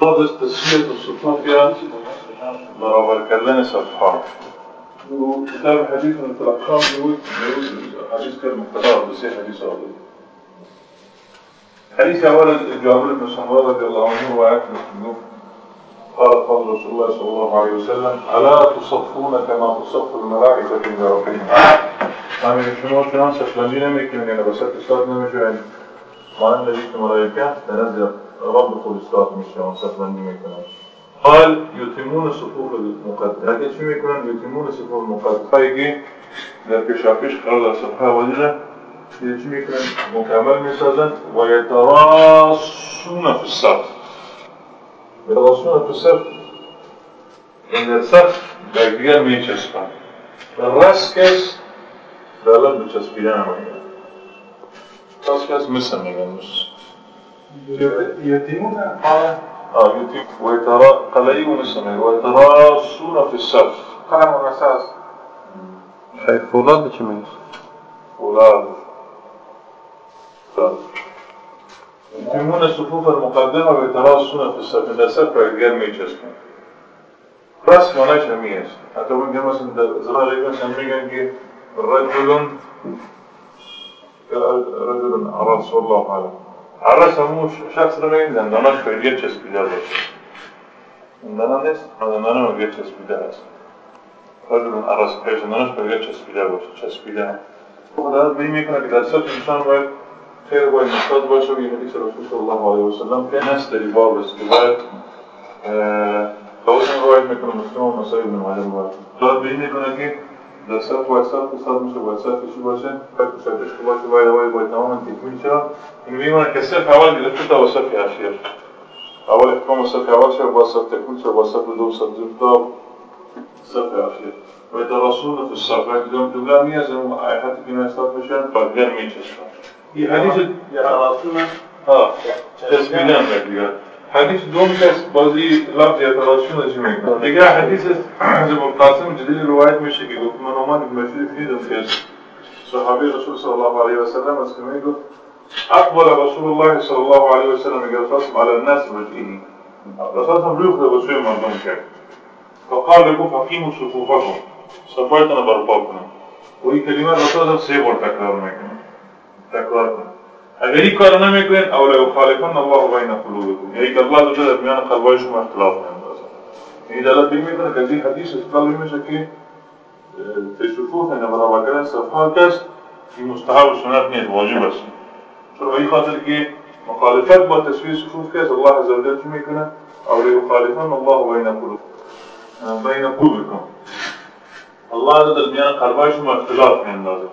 طب تسوية الصفات برابر كلاني صفحات وكتاب حديث من الأرقام يقول حديث كان مقتضى بس حديث أول حديث أولا جابر بن سمرة رضي الله عنه وعاك مسلمون قال قال رسول الله صلى الله عليه وسلم ألا تصفون كما تصف الملائكة من ربهم Mamy wytrzymał finans, aż lądziny my, kiedy nie nabasaty, stąd nie myślałem. Mamy na dziś numerajkę, teraz ja. رب خود استاد میشون سفلندی می‌کنن قال يتمون صفوف المقدسة اگه چی می‌کنن؟ يتمون صفوف المقدسة هایی در پیشاپیش قرار در صفحه یه چی می‌کنن؟ مکمل می‌سازن. و یتراسون فی الصف یتراسون فی الصف این در صف در دیگر میچسبن. رس کس دالن بچسبیدن هم میگن راس کس مثل میگن. يتمون قال آه, آه، يتف ويترا قال من السماء. ويتراصون في السقف. قلم الرصاص. شيء فولاد تشميس فولاد. يتمون الصفوف المقدمة ويتراصون في السقف. من سقف الرجال ما يجسمون رأس ما ناش اميس حتى وين جمع سند زرار يبقى سميجا رجل رجل رسول الله عليه عرس مو شخص لما يندم ده ناش فرجال تسبيدار بس عندنا ناس عندنا ما فرجال تسبيدار رجل عرس بيش عندنا ناش فرجال تسبيدار بس تسبيدار خدا بی می‌کنه که در سطح انسان باید خیر باید مستاد باشه و یه حدیث رسول الله علیه وسلم که نست داری باب است که باید خودشون روایت می‌کنه مسلم و ماجه روایت باید بی می‌کنه که da sad ovaj sad sad će ovaj sad će ovaj sen kako sad će ovaj ovaj ovaj ovaj tamamen tekmilse المهم أنا كسف عوالي لفتا وسفي عشير اول احكام وسفي عشير وسف تكملسه وسف دو وسف دو سفي عشير ويدرسون في الصفات لهم دوام يزم حتى كنا يستطيع مشان بعد غير ميتشفى هي حديث يدرسون ها تسبيلان بقى حديث دومتس بازي لفظ يترشون جميعا دیگه حديث حضرت القاسم جدید روایت میشه که گفت من اومد به مسجد دیدم که صحابی رسول صلی الله علیه و سلم از کمی گفت اقبل رسول الله صلی الله علیه و سلم. قرصاصم على الناس وجهه. قرصاصم روی خود به سوی مردم کرد. فقال لكم فقیموا صفوفكم صفایتنا برپا کنم. و این کلمه رسول صلی الله علیه و سلم سه بار تکرار میکنه تکرار کنه. اگر این کار نمیکنین او لا یخالفن الله بین قلوبکم یعنی که الله در میان قلبای شما اختلاف میاندازه این دلالت میکنه که این حدیث اختلاف میشه که تشوفوف یعنی برابر کردن صفحات است این مستحب سنت نیست واجب است چون این خاطر که مخالفت با تسویه صفوف کس الله عز وجل چی میکنه او لا یخالفن الله بین قلوبکم بین قلوبکم الله در میان قلبای شما اختلاف میاندازه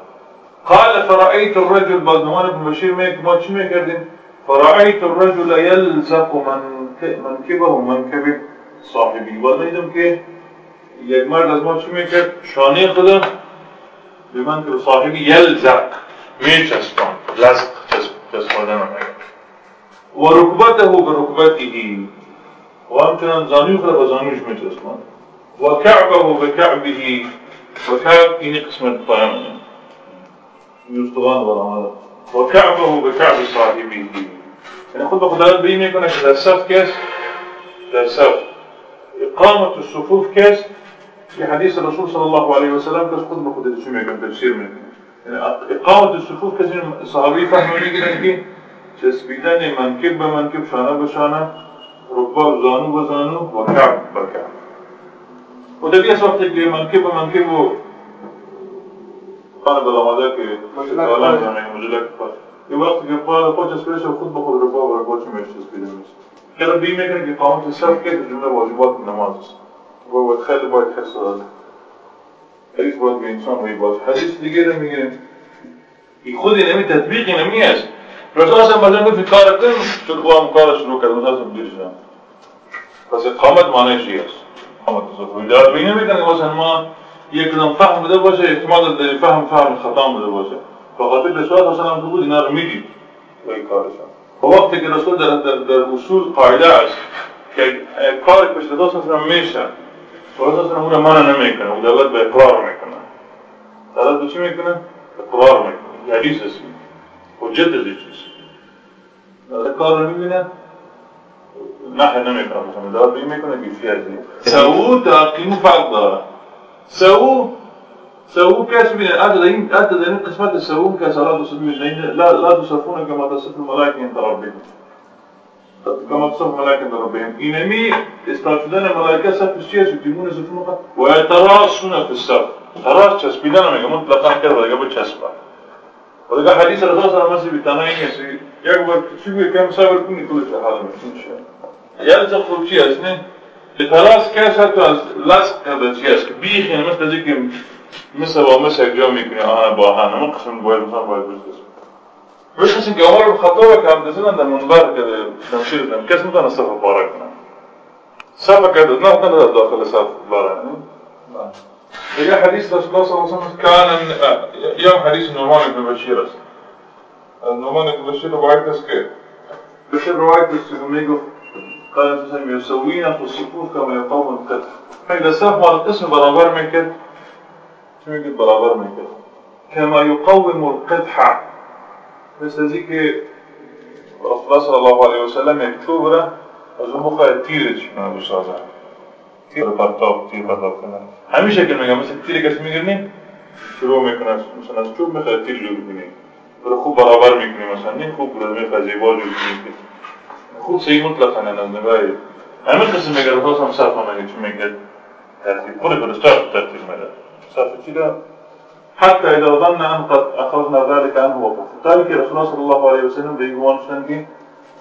قال فرأيت الرجل بعد ما أنا بمشي ميك ما تشمي ميك فرأيت الرجل يلزق من منكبه منكب صاحبي. والميدم كيه يجمع لازم ما تشمي ميك شاني خدا بمنكب صاحبي يلزق ميتشسبان لزق تسبان وركبته بركبته وامتنا زانيو خدا بزانيوش ميتشسبان وكعبه بكعبه وكعب إني قسمت طيامنا يستغان ولا وكعبه بكعب صاحبه. يعني خد بخدلات بين يكون السف كاس السف إقامة الصفوف كاس في حديث الرسول صلى الله عليه وسلم كاس خد بخدلات شو يكون تفسير منه. يعني إقامة الصفوف كاس الصحابي فهموا لي كده كي تسبيدان منكب بمنكب شانه بشانه ركبه زانو بزانو وكعب بكعب. وده بيس وقت اللي منكبه منكبه قال بالرمضان كي سؤالان يعني مجلك في وقت اللي قال قوش سبيش الخطبة خد ربا ورقوش مش تسبيل الناس كده بي مكان في قامة السلف كيف الجملة واجبات النماز هو يتخيل بقى يتحس هذا حديث بقى بإنسان ويباش حديث اللي كده ميجرم يخد نمي تطبيق نمياش رسول الله مثلا في كاركن شو قوام كار شروع كده مثلا بيرجع بس قامت معناه شيء قامت الصفوف ده بينه مكان مثلا ما یک کدام فهم بوده باشه احتمال داره فهم فهم خطا بوده باشه. بخاطر صلی الله علیه و بود اینا رو می‌دید. و این کارشان. و وقتی که رسول در, در, در اصول قاعده است که کار پشت دو سال میشه و رسول اون رو منع نمی‌کنه و دولت به اقرار می‌کنه. دولت به چی می‌کنه؟ اقرار می‌کنه. حدیث اسمی حجت از چیز. دولت کار رو می‌بینه. نحن نمی‌کنه. مثلا بی می‌کنه کیفیتی سو تعقیم فرق داره. سووه سووه كاس من أجل أجل أن قسمة سووه كاس لا تصفون لا لا تصفون كما تصف الملائكة عند ربكم كما تصف الملائكة عند ربهم. إنمي استعجلنا ملائكة سف الشيء سديمون سفنوها ويتراصون في السف تراص تسبيلنا من يوم تلقان كذا قبل تسبا وذا حديث الرسول صلى الله عليه وسلم بتناين يسوي يكبر شو كم سافر كل كل هذا إن شاء الله يا رجل خلوشي لثلاث كاسات لاسقه بتياس بيخ يعني مثل ذيك مسوا مسك جامي كني انا باهانا ما قسم بوي بخار بوي بزدس مش حسن كامل بخطوة كام دزنا ده منبار كده تنشير دم كاس مدى نصف باركنا صف كده نحن نحن نحن داخل صف باركنا يا حديث رسول الله صلى الله عليه وسلم كان يوم حديث نعمان بن بشير نعمان بن بشير وعيد تسكير بشير وعيد تسكير قال النبي يسوينا في الصفوف كما يقوم الكتف فإذا استثمر القسم برابر من كده. شو يجد برابر من كده؟ كما يقوم القدحة مثل ذيك رسول الله صلى الله عليه وسلم يكتبره از اون تيرج. تیرج من بسازم تیر پرتاب تیر پرتاب كنا هميشه که میگم مثل تیر کسی میگیرنی؟ شروع میکنن مثلا شو چوب میخواد تیر جور خوب برابر میکنی مثلا نه خوب رو میخواد زیبا جور کنی نگاهی همه قسم میگه رسول هم صرف میگه چی میگه ترتیب خود فرستاد ترتیب میده صرف چی ده حتى إذا ظن أن قد أخذنا ذلك عنه قال که رسول الله صلی الله علیه و سلم به ایمان شدن که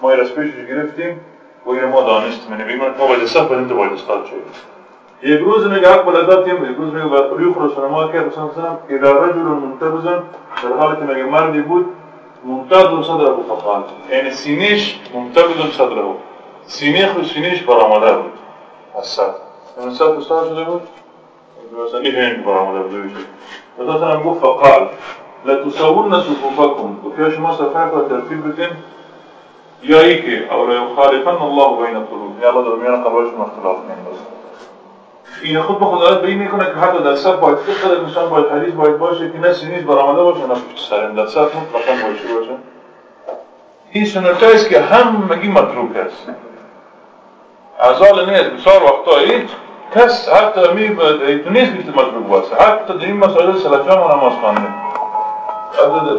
ما از پیشش گرفتیم و اینو ما دانستیم یعنی بیمان ما استاد شد یک روز میگه اقبل اداتیم یک روز میگه باید یخرج ما که رسول الله اذا رجل منتبز در حالی که میگه مردی بود ممتد صدره فقال يعني سينيش ممتد صدره. سينيخ وسينيش برآمده بود. السد يعني السد استار شده بود؟ مثلا هنگ برآمده بود. بشه أنا بقول فقال لا تسوون صفوفكم وفيش ما صفحك ترتيب بتن يا ايكي أو لا يخالفن الله بين قلوب. يا الله دميانا قبلش من اختلاف يعني این خود به خدا بین می‌کنه که حتی در صف باید فقه نشان باید حدیث باید باشه که نه سینیز برآمده باشه نه پشت سرم در صف مطلقا شروع باشه؟ این سنت است که همگی متروک است. ازال نیست بسیار وقتایی کس حتی می نیست بیشتر متروک باشه. حتی در این مسائل سلفیان و نماز خوانده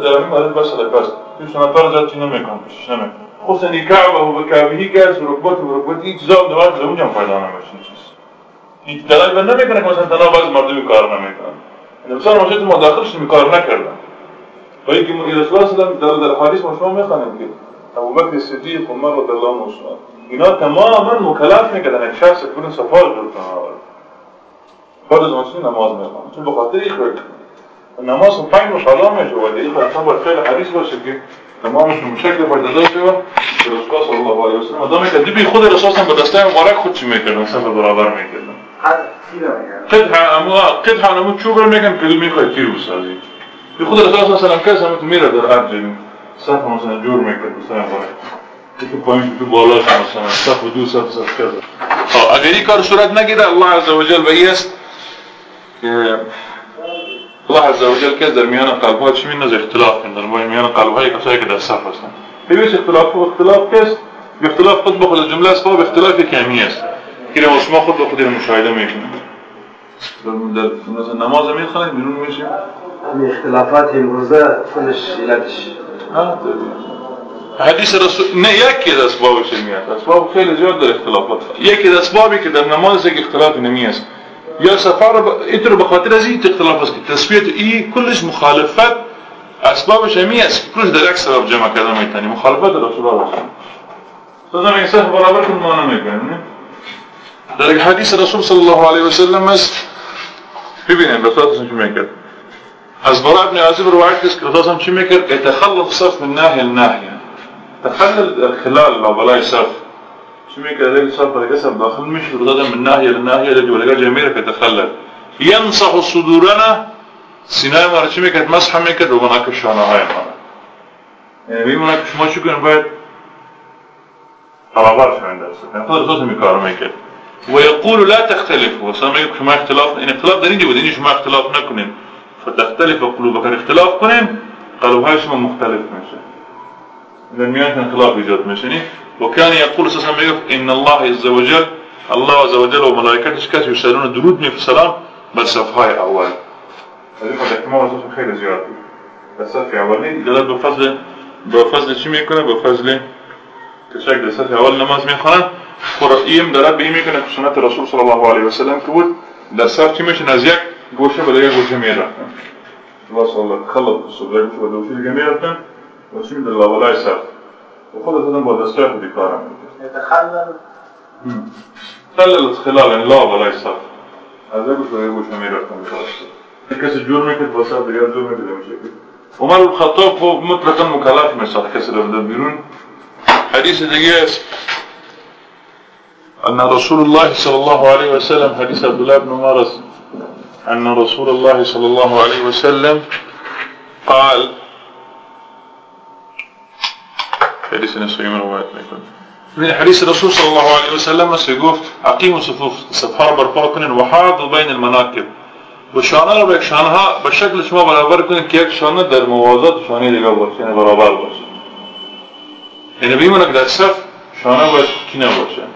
در این مورد بس سلفاست که سنتار زیاد چی نمیکن پیشش نمیکن خصوصا کعبه و بکعبهی کس و رکبت و رکبت هیچ چیزا دوار در اونجا پیدا نمیشه دلال بر نمی‌کنه که مثلا تنها بعض مردمی کار نمی‌کنن. مثلا ماشین ما داخلش کار نکردن. و اینکه رسول الله الله و در حدیث ما شما می‌خوانیم که ابوبکر صدیق عمر رضی الله عنه اینا تماما مکلف می‌کردن. یک شخص کنه سفار جور کنه بعد از ماشین نماز می‌خوان چون به خاطر این نماز پنج روز حالا میشه ولی این انسان باید خیلی حدیث باشه که تمامش مشکل باید داده شه و رسول صلی الله علیه و سلم آدمی که دیبی خود رسول هم به دسته مبارک خود چی می‌کردن؟ مثلا به برابر می‌کردن. قدحة اما قدحة اما تشوفها مكان كذو ميقا يتيرو سازي بخود الرسول صلى الله عليه وسلم كاسا مت ميرا در ارجنو صفا مثلا جور ميكا بسان بره تو پایین تو بالاش مثلا؟ صف دو صف صف كذا. آه، اگر این کار صورت نگیره الله عز وجل بيس آه، الله عز وجل كذا درميانا قلبه هاد شو مين میندازه؟ اختلاف من درميانا قلب های کسایی که در صف هستن. ببینید اختلاف و اختلاف كذا باختلاف خود بخود جمله است و باختلاف کمی است. که رو شما خود به خود مشاهده می‌کنید در مثلا نماز می‌خوانید بیرون میشه اختلافات امروزه خودش علتش. حدیث رسول نه یکی از اسبابش میاد اسباب خیلی زیاد در اختلافات. یکی از اسبابی که در نماز یک اختلاف نمی است یا سفر ب... ایتر به خاطر از این اختلاف است که تثبیت ای کلش مخالفت اسبابش همی است که کلش در یک سبب جمع کرده می‌تونی. مخالفت رسول الله. تو زمان این صحب برابر کن ما نمی‌کنیم ذلك حديث رسول صلى الله عليه وسلم ببینیم رسول چی میکرد از براء بن عازب روایت است که رسول چی میکرد يتخلل صف من ناحيه لناحيه تخلل خلال لو بلاي صف. چی میکرد ذلك صف القسم داخل مش رسول من ناحيه لناحيه الذي ولقى جميرك يتخلل ينصح صدورنا. سینه ما را چی میکرد مسح میکرد و مناکب شانه های ما یعنی بی مناکب شما چی کنید باید طلبات شوند. است یعنی خود رسول میکار میکرد ويقول لا تختلفوا وسمعكم شما اختلاف. إن اختلاف دنيدي وديني شما اختلاف نكنن فتختلف قلوبك. إن اختلاف كنن قالوا هاي شما مختلف ماشي. لأن ميانك اختلاف يجاد ماشي. وكان يقول سسمعكم إن الله عز وجل الله عز وجل وملائكته كاتب يسألون درود من في السلام بس صفهاي أول. هذه قد ما رسول خير زيارتي. بس صفي اولين دلال بفضل بفضل شو ميكونه؟ بفضل تشاك دلال صفي أول نماز ميخونه؟ فرقیم در ربی میکنه که سنت رسول صلی الله علیه و سلم که بود در سر چی میشه نزیک گوشة بده یه گوشة میره الله صلی الله خلق صبح گوشة بده گوشة دیگه میرفتن و چی میده لابلای سر. و خود اتدن با دستای خودی کارم میکنه تخلل تخللت خلال این لابلای سر. از یه گوشة یه گوشة میرفتن بکنه کسی جور میکنه با سر دیگر جور میکنه میشه که عمر الخطاب مطلقا مکلاف میشه کسی رو بده حدیث دیگه أن رسول الله صلى الله عليه وسلم حديث عبد الله بن مارس أن رسول الله صلى الله عليه وسلم قال حديث نسوي من رواية من حديث الرسول صلى الله عليه وسلم سيقول أقيموا صفوف صفحة برفاقن وحاضوا بين المناكب. و شانه رو به شانه ها به شکل شما برابر کنید که یک شانه در موازات شانه دیگه باشه یعنی برابر باشه. یعنی بیمونه که در صف شانه باید کی نباشه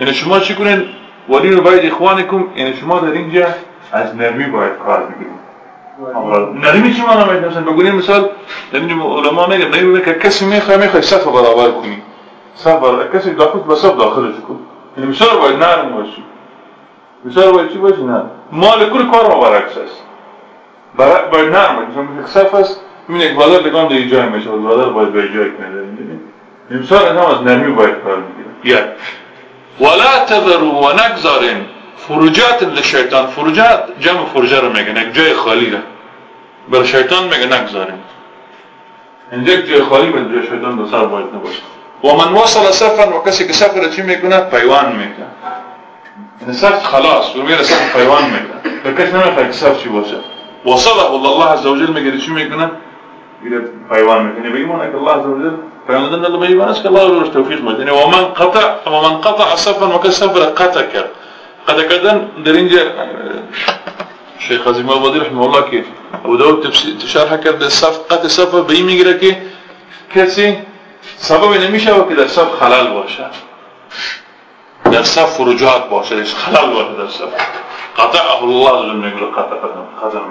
یعنی شما چی کنین؟ ولینو به اید اخوانکم یعنی شما در اینجا از نرمی باید کار بگیرید نرمی چی معنی میده مثلا بگونیم مثال در اینجا علما میگن نرمی که کسی می‌خواد می‌خواد صف برابر کنی. صف برابر کسی داخل به صف داخلش کن. یعنی مثال باید نرم باشی. مثال باید چی باشی؟ نه. مال کل کار ما برعکس است. باید نرم باشی مثلا صف است این یک بازار دکان در جای میشه. بازار باید به جای کنه. مثال هم از نرمی باید کار می‌گیره یک ولا تذروا ونگذارین فروجات لشیطان فروجات جمع فرجه رو میگن یک جای خالی را بر شیطان میگه نگذارین اینجا یک جای خالی به جای شیطان به سر باید نباشه. و من وصل صفا و کسی که سفر چی میکنه؟ پیوان میکنه این صف خلاص و میره صف پیوان میکنه و کسی نمیخواد صف چی باشه. وصله الله عز وجل میگه چی میکنه؟ میره پیوان میکنه. به ایمان که الله عز وجل پیوان دادن الله است که الله روش توفیق میده یعنی و من قطع و من قطع صفا و کسی سفر قطع کرد. قطع کردن در اینجا شیخ عظیم رحمه الله که ابو داود شرح کرده صف قطع صف به این می‌گیره که کسی سبب نمیشه که در صف خلل باشه. در صف فروجات باشه خلل باشه در صف. قطعه الله جل میگه قطع قدم قدم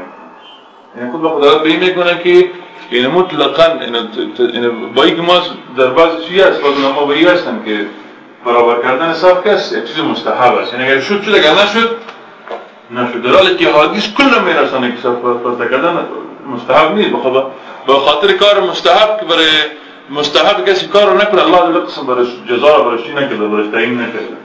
یعنی خود به خدا به می‌کنه که یعنی مطلقا یعنی با اینکه ما در بعض چیزی هست بعض ما به این هستن که برابر کردن صف کس یک چیز مستحب است. یعنی اگر شد شد اگر نشد نشد. در حالی که حدیث کل میرسانه که صف فرض کردن مستحب نیست. بخاطر به خاطر کار مستحب که برای مستحب کسی کار رو نکنه. الله جل قسم برش جزا برش نکرده؟ برش تعیین نکرده.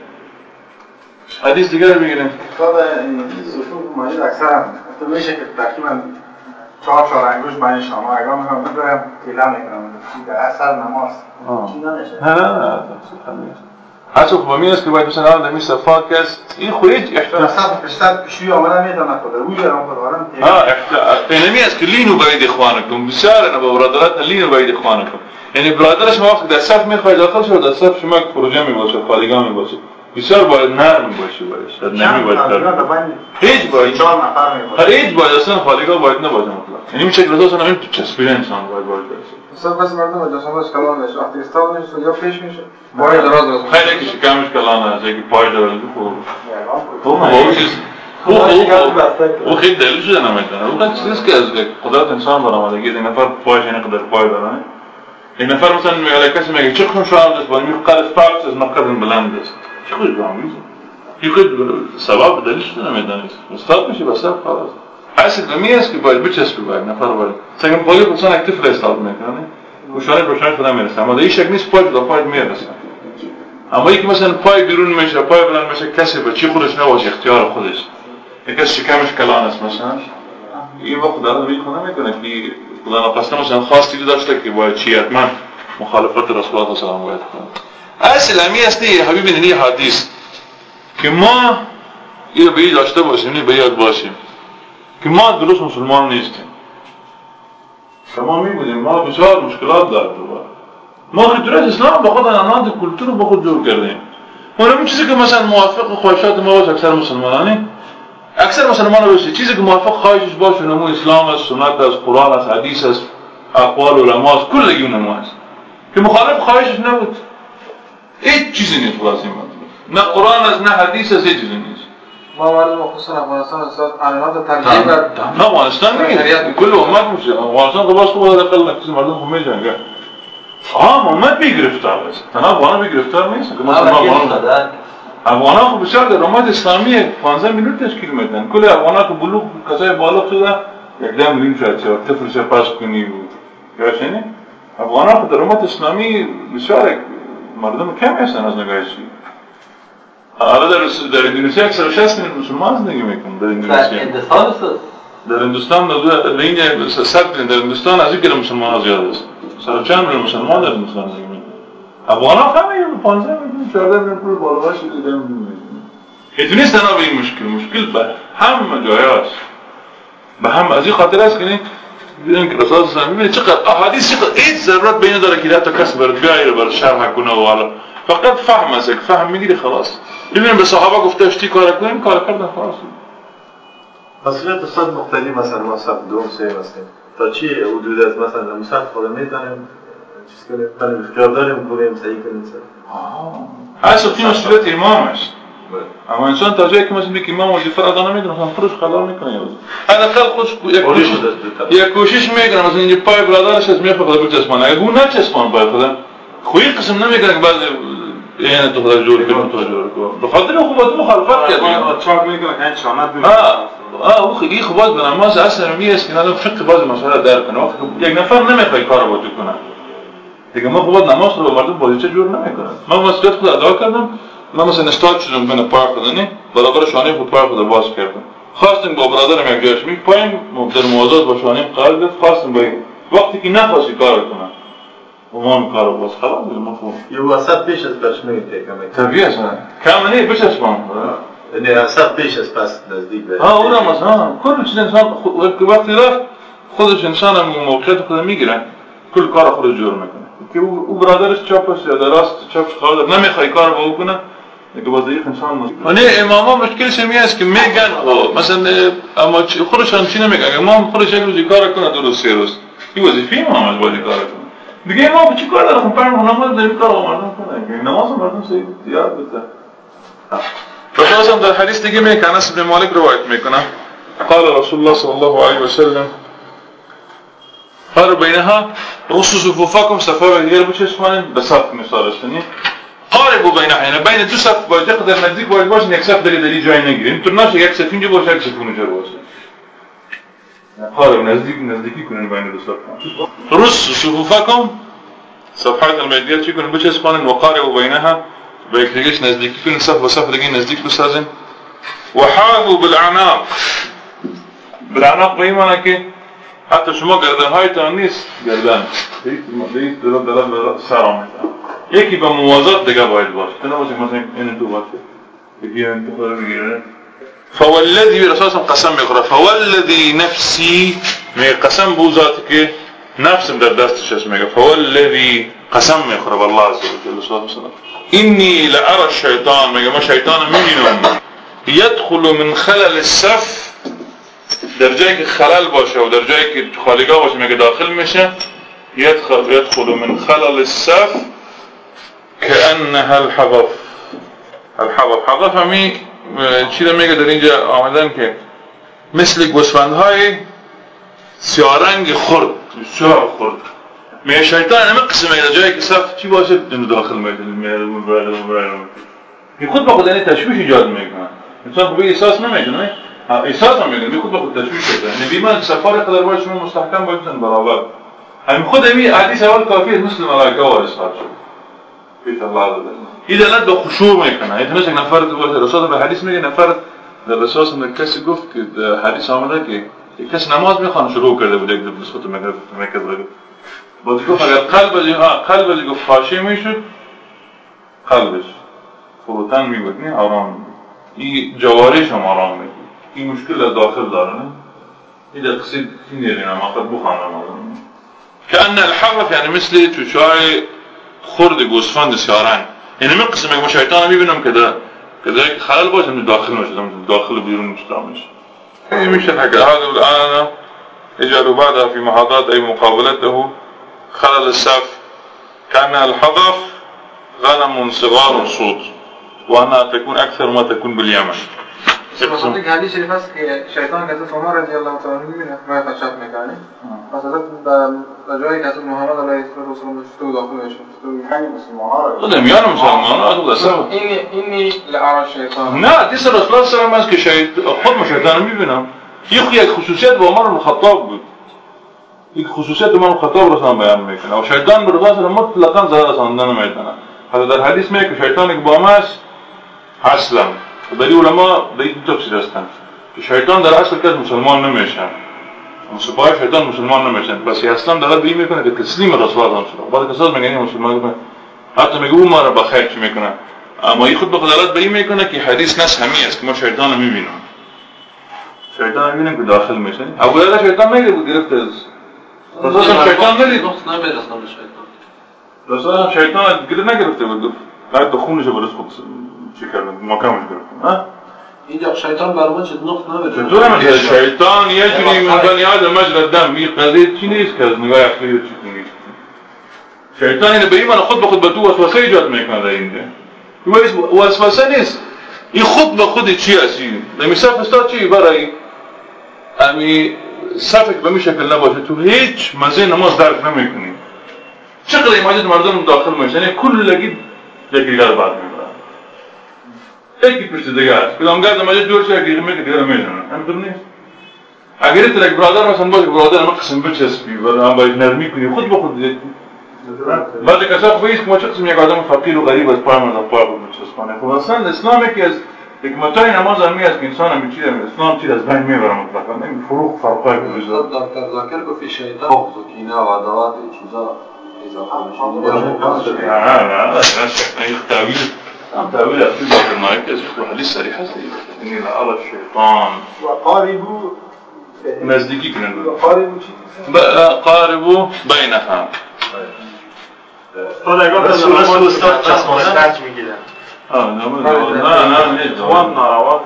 حدیث دیگر می‌گیریم. خود این صفوف ماجد اکثر تو میشه که تقریبا چهار چهار انگوش من شما. اگر می‌خوام بذارم تیلا می‌کنم. در اثر نماز نه نه نه. حتی خب می است که باید مثلا در میسه فاک است این خو هیچ احتمال اصلا پشتر پیشوی آمدن میدن خود روی دارم خود آرم ها اینمی است که لینو باید اخوانکم بسیار نه با برادرات لینو باید اخوانکم یعنی برادرش ما وقت در صف می‌خواد داخل شد در صف شما پروژه می باشه خالیگاه می باشه بسیار باید نرم باشه باید. نمی باید هیچ باید. چهار نفر می‌باشه. هیچ باید. اصلا خالیگاه باید نباشه. یعنی باید باید برسه اصلا بس مردم جسمش کلان میشه وقتی استاد میشه یا پیش میشه باید دراز دراز خیلی که شکمش کلان است یکی پای داره خوب خوب او چیز او او او خیلی دلیل شده نمی‌دونه او خیلی چیزی که از قدرت انسان برآمدگی یک نفر پایش این قدر پای داره یک نفر مثلا میگه کسی میگه چه خون شعار دست باید میگه قدر پاک است نقدر بلند است چه خوش گامیزه این خیلی سبب دلیل شده نمی‌دونه استاد میشه بس خلاص دمی است که باید بچسبه باید نفر باید سگم پای مثلا یک طفل استاد می‌کنه گوشانه روشن خدا می‌رسه اما در این شکل نیست پای به پای می‌رسه اما یکی مثلا پای بیرون میشه پای بلند میشه کسی به چی خودش نباشه اختیار خودش کسی شکمش کلان است مثلا این وقت داره بیخونه می‌کنه که خدا نخواسته مثلا خواستی داشته که باید چی حتما مخالفت رسول الله صلی الله علیه و اصل امی هستی حبیب نی حدیث که ما اینو به داشته باشیم به یاد باشیم که ما درست مسلمان نیستیم. شما می بودیم ما بسیار مشکلات داریم ما خطرات اسلام با خود انانات کلتور با خود جور کردیم. اون چیزی که مثلا موافق خواهشات ما باشه اکثر مسلمانانی اکثر مسلمان باشه. چیزی که موافق خواهشش باشه نمو اسلام است سنت است قرآن است حدیث است اقوال علما است کل اون است که مخالف خواهشش نبود. هیچ چیزی نیست خلاصی نه قرآن است نه حدیث است هیچ چیزی ما وارد خصوصا افغانستان استاد قانونات ترجیح در نه افغانستان نیست. کل امت میشه. افغانستان خب باز خوب اقل کسی مردم خب میجنگه آه امت بی گرفتار است. تنها افغان بی گرفتار نیست. که مثلا افغان افغان خب بسیار در امت اسلامی 15 میلیون تشکیل میدن. کل افغان که بلوغ کسای بالغ شده 11 میلیون شاید چه طفل چه پاس کنی یا شنی افغان ها در امت اسلامی بسیار مردم کمی هستن از نگاه چی حالا در در اندونزیا اکثر 60 میلیون مسلمان زندگی می‌کنن در هندوستان در هندوستان در اینجا 100 میلیون در هندوستان از اینکه مسلمان ها زیاد است سر چند میلیون مسلمان در هندوستان زندگی می‌کنن؟ افغان ها کمی 15 میلیون 14 میلیون پول بالا شده دیدن می‌دونی تنها به این مشکل مشکل به همه جای است به هم. از این خاطر است که ببینید که رسول الله می‌بینید چقدر احادیث چقدر هیچ ضرورت بین داره که تا کس برد بیایره بر شرح کنه و حالا. فقط فهم است فهم می‌گیری خلاص. ببینیم به صحابه گفته اشتی کار کنیم کار کردن خلاص مسئولیت استاد مختلف مثلا ما صف دوم سه مثلا تا چی حدود از مثلا مصحف خود می‌تونیم چیز کنیم کنیم اختیار داریم کنیم صحیح کنیم اصل این مسئولیت امام است اما انسان تا جایی که مثلا که امام وظیفه را ادا نمی‌کنه مثلا خودش خلا می‌کنه. حداقل خودش یک کوشش یک کوشش می‌کنه مثلا اینجا پای برادرش از می‌خواد خدا بچسبانه اگه اون نچسبان پای خدا. خوی قسم نمی‌کنه که بعد این تو خدا جور کنه تو جور کنه به خاطر خوب تو مخالفت کرد چاک می‌کنه که اه اه او خیلی خوب باز نماز اصلا می است که نه فقه باز مسئله در کنه. وقتی یک نفر نمی‌خواد کارو با تو کنه. دیگه ما خود نماز رو مردم بازیچه جور نمی‌کنه من مسئولیت خود ادا کردم. من مثلا استاد شدم بین پای خودنی برابر شانه خود پای خود باز کردم. خواستیم با برادرم یک جایش می پایین در موازات با شانه قرار گرفت. خواستیم با وقتی که نخواستی کار کنم عموم کار باز خلاص ما خوب یه وسط پیش از پشمه تکم طبیعی است کم نه بچش ما یعنی وسط پیش از پس نزدیک به ها اونم مثلا کل چیز انسان وقتی رفت خودش انسان هم موقعیت خود می‌گیره کل کار خود جور می‌کنه که او برادرش چاپش یا راست چاپش خواهد نمی‌خوای کار با او کنه دیگه باز یک انسان مشکل نه اماما مشکلش می است که میگن خب مثلا اما خودشان چی نمیگن امام خودش یک روزی کار کنه دو روز سه روز این وظیفه امام از باید کار کنه دیگه امام چی کار داره پنج نماز داریم کار مردم کنه نماز مردم سید یاد بده. فخلاصا در حدیث دیگه میگه انس بن مالک روایت می‌کنه. قال رسول الله صلى الله عليه وسلم قال بينها رصوا صفوفكم صفا دیگر بچسبانید به صف مثال استنی قاربوا بین یعنی بین دو صف باید قدر نزدیک باید باشه یک صف دلی دلی جای نگیره اینطور نشه یک صف اینجا باشه یک صف اونجا باشه قارب نزدیک نزدیکی کنین بین دو صف رصوا صفوفكم صفحات المدیات چی کنین؟ بچسبانید وقاربوا بینها به یک دیگهش نزدیکی کنین. صف و صف دیگه نزدیک بسازین. وحاذوا بالاعناق بالاعناق به معنی که حتی شما گردن هایتان نیست. گردن. دیت در در سر آمده یکی به موازات دیگه باید باشه. نباشه مثلا این تو باشه. یکی این تو بگیره فوالذي رسول قسم میخوره فوالذي نفسي می قسم بو ذات که نفسم در دستش میگه فوالذي قسم میخوره بالله عز وجل صلی الله علیه اینی لأرى الشیطان میگه ما شیطان میبینم يدخل من خلل الصف در جایی که خلل باشه و در جایی که خالیگاه باشه میگه داخل میشه؟ يدخل يدخل من خلل الصف كأنها الحظف الحظف حظف همی چی رو میگه در اینجا آمدن که مثل گوسفندهای سیارنگ خرد بسیار خرد. میگه شیطان همه قسم میگه جایی که صف چی باشه؟ داخل میشه این خود با خود یعنی تشویش ایجاد می‌کنه. انسان خوبی احساس نمی‌کنه احساس هم می‌کنه خود با خود تشویش شده یعنی بیمان سفار قدر باید شما مستحکم باید برابر. همین خود امی حدیث اول کافی مثل ملائکه وارث شد. بیت الله این دلالت به خشوع می‌کنه این یک نفر رسول به حدیث میگه نفر در رسول کسی گفت که حدیث آمده که یک کس نماز می‌خوان شروع کرده بود یک نسخه میگه میگه باز گفت اگر قلب ها قلب گفت فاشه می‌شد قلبش فروتن میبود نه؟ آرام این جوارش هم آرام میبود. این مشکل از داخل داره نه؟ این در قصید این یعنی ما خود بخوانم که ان الحرف یعنی مثل توشای خرد گوسفند سیارن یعنی من قسم يكون شيطان بيبنهم که كذلك حلال باش من الداخل مش من الداخل بدون مستعمل هي مش الحكي هذا الآن يجعل بعدها في محاضرات أي مقابلته. خلل الساف كان الحضف غنم صغار صوت. وأنها تكون أكثر ما تكون باليمن حضرتك حديث اللي فسخ شيطان كذب عمر رضي الله تعالى عنه من ما فشات مكانه فصدق رجوعي كذب محمد عليه الصلاه والسلام شتو داخل شتو حي مسلمان قدم يعني مسلمان اخذ سوا اني اني لارى الشيطان لا دي الرسول صلى الله عليه وسلم ماسك شيطان خد ما شيطان میبینم. يخي خصوصيات عمر بن بود. یک خصوصیت عمر الخطاب رسان بیان میکنه. و شیطان به رضا سره مطلقا زده ساندن میتنه حتی در حدیث میگه شیطان یک با ولی علما به این تفسیر هستن. که شیطان در اصل کس مسلمان نمیشن. سپاه شیطان مسلمان نمیشن. بس اسلام داره به این می‌کنه که تسلیم رسول الله شده. بعد کسات میگن مسلمان می‌کنه. حتی میگه او ما را چی می‌کنه. اما این خود به خدالت به این می‌کنه که حدیث نس همی است که ما شیطان رو می‌بینم شیطان می‌بینیم که داخل میشه. هریره شیطان نگه بود گرفته از رسول شیطان شیطان. رسول شیطان گرفت نگرفته بود. بعد خونش برس خود چی کردن مکامش گرفتن اینجا شیطان بر ما چه نقص نمی‌رسن چطور شیطان؟ یجری من بنی آدم مجرى الدم این قضیه چی نیست که از نگاه اخلی چی نیست؟ شیطان اینه به ایمان خود به خود به تو وسوسه ایجاد می‌کنه در اینجا وسوسه نیست. این خود به خود چی هستی نمی صف استاد چی برای؟ امی صفک به می شکل نباشه تو هیچ مزه نماز درک نمی‌کنی. چقدر ایماجت مردم داخل میشن؟ یعنی کل لگی یکی بعد یکی پشت دیگه است کدام گرد مجد جور شه یکی میگه دیگه می‌زنن همینطور نیست اگر تو یک برادر مثلا باشه برادر ما قسم بچسبی و هم باید نرمی کنی خود به خود بعضی کسا خوب است که ما چه قسم یک آدم فقیر و غریب از پای از پای خود بچسبانه خب اصلا اسلام یکی از حکمتای نماز همی است که انسان هم چیز اسلام چیز از بین می‌بره مطلقا نمی فروغ فرقای بزرگ دکتر ذاکر گفت شیطان هم فأولى في المركز يصلح لسريحته إني أرى الشيطان. وقاربوا نزدیکی کنن قاربو بینها تو نگاه کنم استاد میگیرن نه نه نه جواب. نروا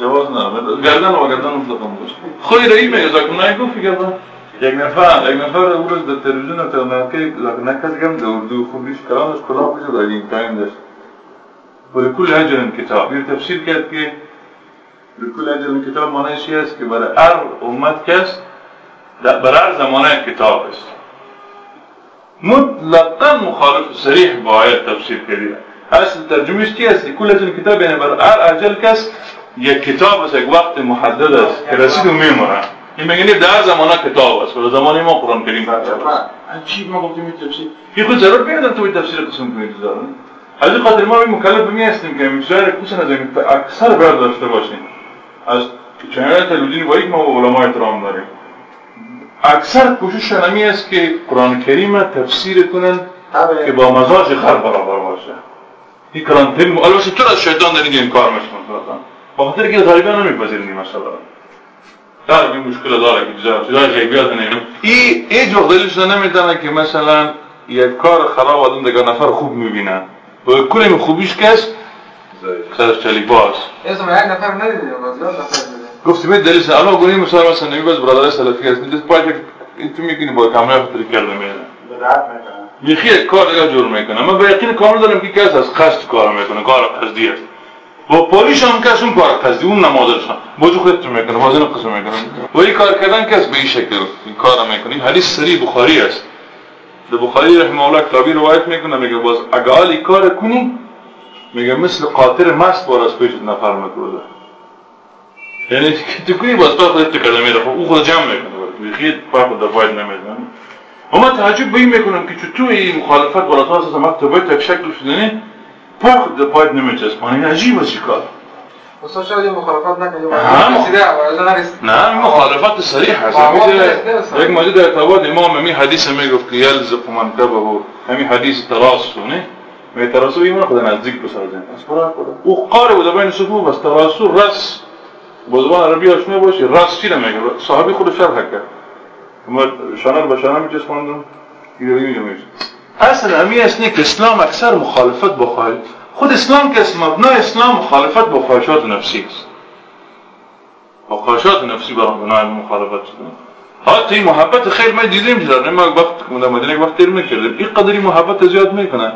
جواب نروا گردن و گردن مطلقا بوش خوی رئیم یزاکم نایگو فکر با یک نفر یک نفر اولش در تلویزیون تلمکی لکنه کس گم در اردو خوبیش کلامش کلا بشه در این تایم داشت. ولكل اجل کتاب. یه تفسیر کرد که لكل اجل کتاب معنیش است؟ که برای هر امت کس برای هر زمانه کتاب است. مطلقا مخالف صریح با آیت تفسیر کردیم اصل ترجمهش چی است؟ کل اجل کتاب یعنی برای هر اجل کس یک کتاب است یک وقت محدد است که رسید و میمونه. این میگنی در زمانه کتاب است. و زمان ما قرآن کریم عجیب ما گفتیم این تفسیر؟ این خود ضرور بیادم تو تفسیر قسم کنید دارن از این خاطر ما این مکلف می هستیم که خصوصا از این اکثر باید داشته باشیم. از چنل تلویزیونی با یک ما با علما احترام داریم. اکثر کوشش نمی است که قرآن کریم تفسیر کنند که با مزاج خلق برابر باشه. این قرآن کریم البته چرا شیطان در این کار می‌کنه با خاطر که غریبا نمیپذیریم مثلا داره این مشکل داره که جزا چیزای غیبیات نمی‌دونم. این هیچ وقت دلیلش نمی‌دونه که مثلا یک کار خراب آدم دیگر نفر خوب می‌بینه. و کل خوبیش کس سرش چلی باز اسم یک نفر ندیدیم گفتیم این دلیل اما گونی مثلا مثلا نبی باز برادر سلفی است میگه پای این تو میگی با کاملا خاطر کرده میاد بدعت می‌کنن میخی یک کار دیگه جور می‌کنه من به یقین کامل دارم که کس از قصد کار می‌کنه کار قصدی است با پولیش هم کس اون کار قصدی اون نمازش هم بازو خودت می‌کنه بازو این قسم می‌کنه و این کار کردن کس به این شکل این کار می‌کنه این حدیث سری بخاری است در بخاری رحمه الله کتابی روایت می‌کنه میگه باز اگه حالی کار کنی میگه مثل قاطر مست بار از پیش نفر می‌کنه یعنی تو کنی باز پا خودت کلمه میره او خود جمع می‌کنه بخیر پا خود دفاعت نمی‌زنه اما تعجب به این می‌کنم که چطور این مخالفت بر اساس مکتوبات یک شکل شدنی پا خود دفاعت نمیچسبانه. عجیب است کار؟ استاد شاید مخالفت نکنه نه مخالفت صریح است. یک موجود اعتباد امام می حدیث می‌گفت که یلزق من کبه همین حدیث تراسو نه. می تراسو ایمان خود نزدیک بسازن او قاره بود بین صفوف بس تراسو رس. با زبان عربی آشنا باشی رس چی نمیگه؟ صحابی خود شرح کرد. ما شانه به شانه میچسباندم ایرانی میگم اصلا امی است که اسلام اکثر مخالفت با خواهد خود اسلام که اسم مبنای اسلام مخالفت با خواهشات نفسی است. با خواهشات نفسی برای بنای مخالفت حتی محبت خیلی ما دیدیم جدا ما وقت که مدینه وقت تیر می‌کردیم این قدری محبت زیاد می‌کنه.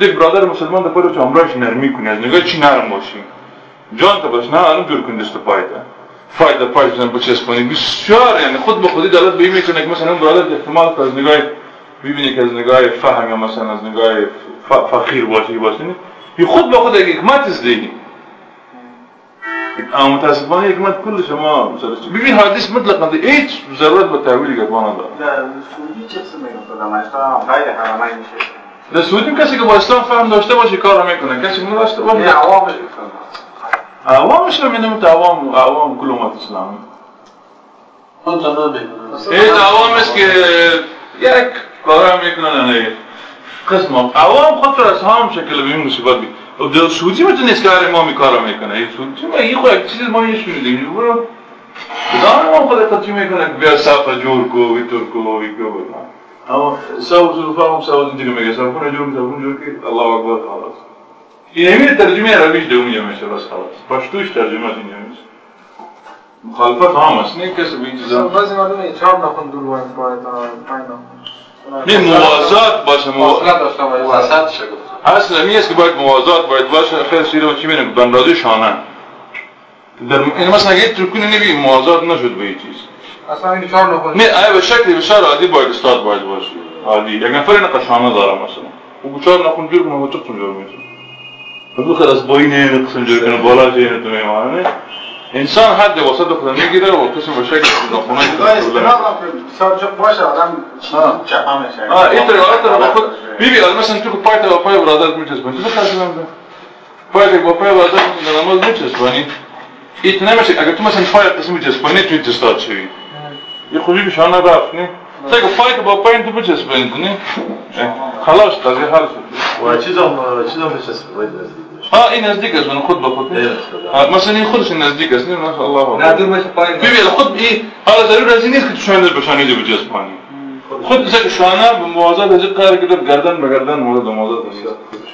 که یک برادر مسلمان در پاره عمرش نرمی کنی از نگاه چی نرم باشی؟ جان تو باش. نه الان جور کن دست پایت فایده پایت بزن بچسبانی بسیار یعنی خود به خودی دلت به می‌کنه که مثلا برادر احتمال از نگاه ببینی که از نگاه فهم یا مثلا از نگاه فقیر باشی باشی. این خود به خود یک حکمت است دیگه اما متاسفانه حکمت کل شما ببین حدیث مطلقا هیچ ضرورت به تعویل گفتمان نداره در سعودی چه قسم خدا غیر حرمین میشه در سعودی کسی که با اسلام فهم داشته باشه کار می‌کنه. کسی که نداشته باشه. نه عوامش عوامش رو می‌دونم. عوام عوام کل امت اسلامی این عوام است که یک کار می‌کنن نه. قسم عوام خود را از هم شکل به این مصیبت بی در سعودی میتونست کار ما می کار میکنه این سعودی ما این خود چیز ما یه شنیدیم برو دان ما خود خود چی میکنه که بیا صفا جور کو وی تور کو وی کو اما ساو تو فهم ساو دیگه میگه ساو کنه جور ساو جور که الله اکبر خلاص این همین ترجمه رویش دومی میشه بس خلاص پشتوش ترجمه این میشه مخالفت هم است نه کسی به این چیزا بعضی مردم چهار نخون دور باید باید پنج نه موازات باشه مواصلت داشته باید وسط است که باید موازات باید باشه. خیلی سیره چی بینه بندازه شانه در این مثلا اگه ترکونه نبی موازات نشد به این چیز. اصلا این چهار نخون نه آیا به شکل بسیار عادی باید استاد باید باشه. عادی. یک نفر نقشانه داره مثلا. او چهار نخون جور کنه تو قسم جور میشه تو خیلی از بایی نه قسم جور کنه بالا چه اینه تو میمانه. انسان حد وسط خود می‌گیره و قسم به شکل نخونه بسیار چه باشه آدم چپا میشه آه این طرح حالت رو خود بیبی آدم مثلا تو که پایت با پای برادرت میچسبانی تو بخواهد کنم پایت با پای برادرت در نماز میچسبانی ایت نمیشه اگر تو مثلا پایت قسم میچسبانی تو ایت استاد شوی یه خوبی بشان رفت نه تو که پایت با پای تو بچسبانی نه خلاص قضیه حل شد و چیزم چیزم بچسب باید ها این نزدیک است من خود به خود. مثلا این خودش نزدیک است نه ما الله نه دور باشه پایین ببین خود این حالا ضرور از این نیست که تو شانه به شانه بچسبانی خود زک شانه به موازات از قرار که گردن به گردن موازات به موازات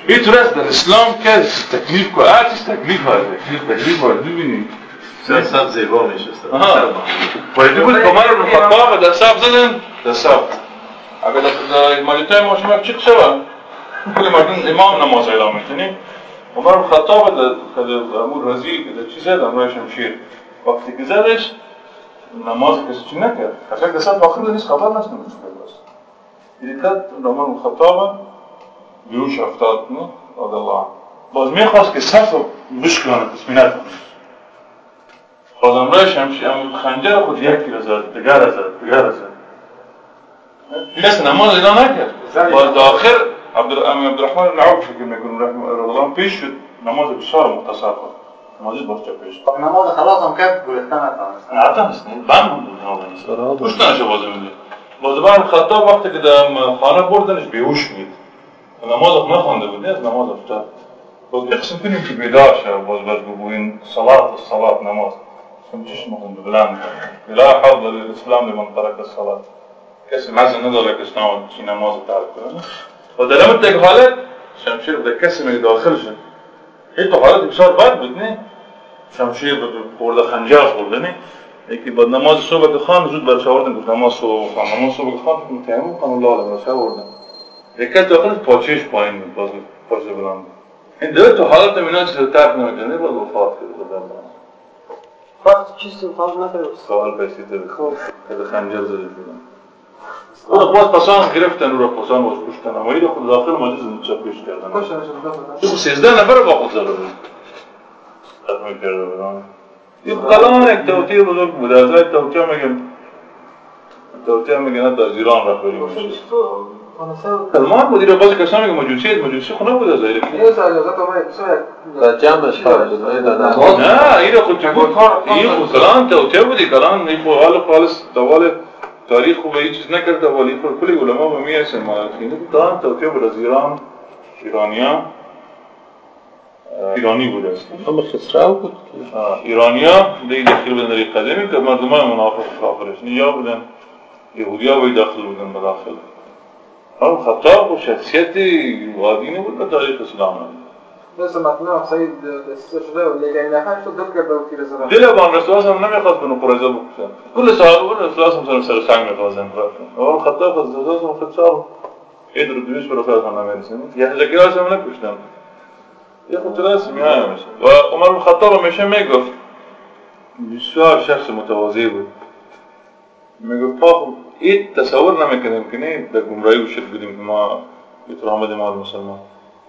این طور است در اسلام که تکلیف کو چیز تکلیف هست. تکلیف باید ببینید سب زیبا میشه باید بود کمر بن خطاب در صف زدن. در صف اگر در مالیتای ما شما چی شود؟ کل مردم امام نماز اعلام می‌کنی. عمر بن خطاب در امور رزی در چی زد؟ امرای شمشیر. وقتی که زدش نماز کسی چی نکرد؟ اصلا دست آخر نیست خبر نست نمیشه بس دیدت عمر بن خطاب بیوش افتاد نه؟ رضی الله عنه. باز می‌خواست که صف بشکنه تسمینت کنه. باز امرای شمشیر خنجر خود یکی را زد دگر را زد. دگر را زد نماز اینا نکرد. باز داخل عبدالرحمن بن عوف فکر می‌کنم رحمه الله پیش شد. نماز بسیار مختصر خود نمازی پیش. نماز خلاص هم کرد گرفتن نتوانست. نتوانست. بند هم بود. نماز پشتنش بازی میده باز بر خطاب وقتی که در خانه بردنش بیهوش مید نماز نخوانده بود از نماز افتاد. باز بقسم کنیم که بیدار شد باز باز بگوین صلاة الصلاة نماز. شم چشم خونده بلند لا حظ للاسلام لمن ترك الصلاة کسی مزه نداره که اسلام چی نماز ترک کنه. و در امت یک حالت شمشیر در کسی میگه داخل شد این تو حالت بسیار بد بود نه؟ شمشیر به خورده خنجر خورده نه؟ یکی بعد نماز صبح که خان زود برش آوردن گفت نماز صبح خان نماز صبح که خان که تیمم الله علیه برش آوردن. یکی داخل پاچش پایین بود باز پاچه بلند این دو تو حالت مینا چیز ترک نمی‌کنه باز وفات کرد وقت چیزی فرق نکرد سوال پیسیده خب. که خنجر زده شدن باز پسان گرفتن او را پسان باز کشتن اما این خود داخل مجلس چپش کردن. او سیزده نفر با خود زده بود. ختم کرده بودن این قلان یک توتیه بزرگ بود از های توتیه میگن توتیه میگن در ایران رهبری میشه سلمان بود ایره باز کسانی که مجوسی مجوسی خونه بود از ایره یه سال اجازه تو من بسیار در جمعش فرق بود نه ایره خود بود این خود کلان توته بودی. کلان این خود حال خالص دوال تاریخ خوب هیچ چیز نکرده. ولی خود کلی علما به می هستن ما خیلی کلان توته بود از ایران ایرانیا ایرانی بود است. هم خسرو بود. ایرانیا دیگه داخل بودن در قدیمی که مردمان منافق کافرش. نیا بودن یهودیا باید داخل بودن به داخل عمر خطاب و شخصیت وادی نبود به تاریخ اسلام. مثل مطمئن سعید شده و لیگه این نفر شد دل کرده و تیر زرم دل بان رسول هم نمی‌خواست بنو قریظه بکشن کل صحابه بنو رسول هم سر سر سنگ می‌خواستن عمر خطاب خواست رسول هم خطاب اید رو دویش به رسول هم نمی‌رسن یه هم نکشتن یه خود رسمی های همیشه و عمر خطاب همیشه می‌گفت. بسیار شخص متواضع بود. می‌گفت خب این تصور نمی‌کنیم که نه در گمراهی و شرک بودیم که ما بیتر آمدیم آل مسلمان.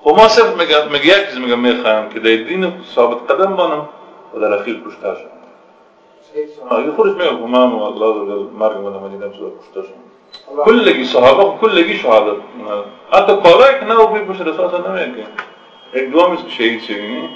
خب ما صرف میگه میگه یک چیز میگم می‌خوایم که در دین ثابت قدم بانم و در اخیر کشته شم؟ آه، یه خودش میگه خب من الله مرگ من مدینه شده کشته شم. کلگی صحابه کلگی شهادت حتی کارایی که نه و بی بشه رسالت نمیگه یک دو هم که شهید نه